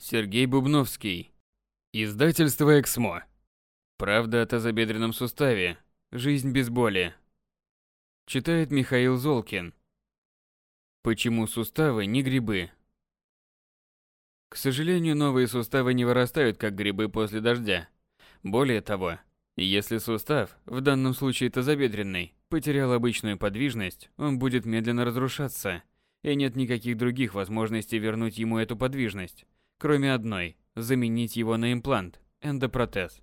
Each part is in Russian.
Сергей Бубновский. Издательство «Эксмо». Правда о тазобедренном суставе. Жизнь без боли. Читает Михаил Золкин. Почему суставы не грибы? К сожалению, новые суставы не вырастают, как грибы после дождя. Более того, если сустав, в данном случае тазобедренный, потерял обычную подвижность, он будет медленно разрушаться, и нет никаких других возможностей вернуть ему эту подвижность – кроме одной – заменить его на имплант, эндопротез.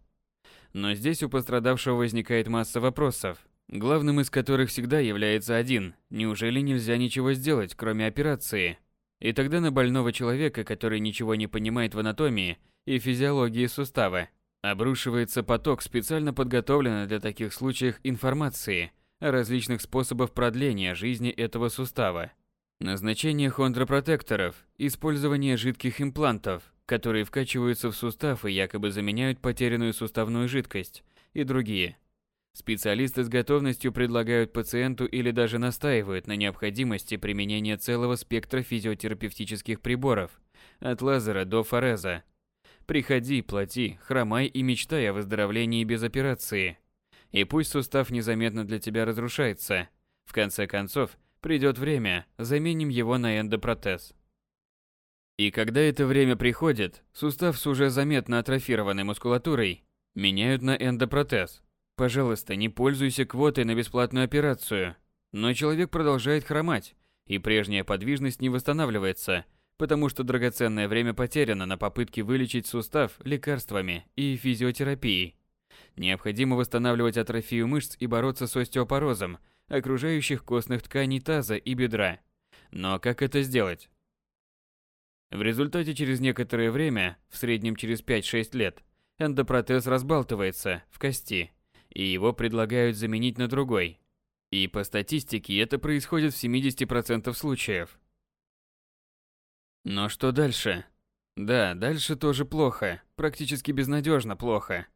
Но здесь у пострадавшего возникает масса вопросов, главным из которых всегда является один – неужели нельзя ничего сделать, кроме операции? И тогда на больного человека, который ничего не понимает в анатомии и физиологии сустава, обрушивается поток специально подготовленной для таких случаев информации о различных способах продления жизни этого сустава. Назначение хондропротекторов, использование жидких имплантов, которые вкачиваются в сустав и якобы заменяют потерянную суставную жидкость, и другие. Специалисты с готовностью предлагают пациенту или даже настаивают на необходимости применения целого спектра физиотерапевтических приборов, от лазера до фореза. Приходи, плати, хромай и мечтай о выздоровлении без операции. И пусть сустав незаметно для тебя разрушается. В конце концов, Придет время, заменим его на эндопротез. И когда это время приходит, сустав с уже заметно атрофированной мускулатурой меняют на эндопротез. Пожалуйста, не пользуйся квотой на бесплатную операцию. Но человек продолжает хромать, и прежняя подвижность не восстанавливается, потому что драгоценное время потеряно на попытке вылечить сустав лекарствами и физиотерапией. Необходимо восстанавливать атрофию мышц и бороться с остеопорозом – окружающих костных тканей таза и бедра. Но как это сделать? В результате через некоторое время, в среднем через 5-6 лет, эндопротез разбалтывается в кости, и его предлагают заменить на другой. И по статистике это происходит в 70% случаев. Но что дальше? Да, дальше тоже плохо, практически безнадежно плохо.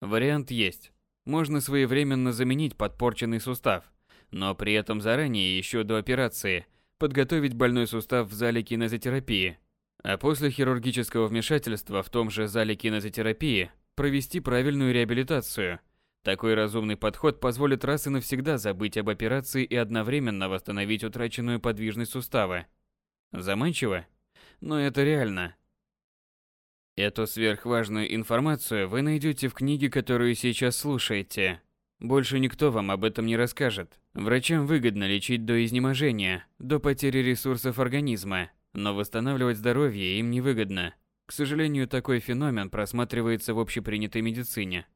Вариант есть. Можно своевременно заменить подпорченный сустав, но при этом заранее, еще до операции, подготовить больной сустав в зале кинезотерапии, а после хирургического вмешательства в том же зале кинезотерапии провести правильную реабилитацию. Такой разумный подход позволит раз и навсегда забыть об операции и одновременно восстановить утраченную подвижность сустава. Заманчиво? Но это реально. Эту сверхважную информацию вы найдете в книге, которую сейчас слушаете. Больше никто вам об этом не расскажет. Врачам выгодно лечить до изнеможения, до потери ресурсов организма, но восстанавливать здоровье им невыгодно. К сожалению, такой феномен просматривается в общепринятой медицине.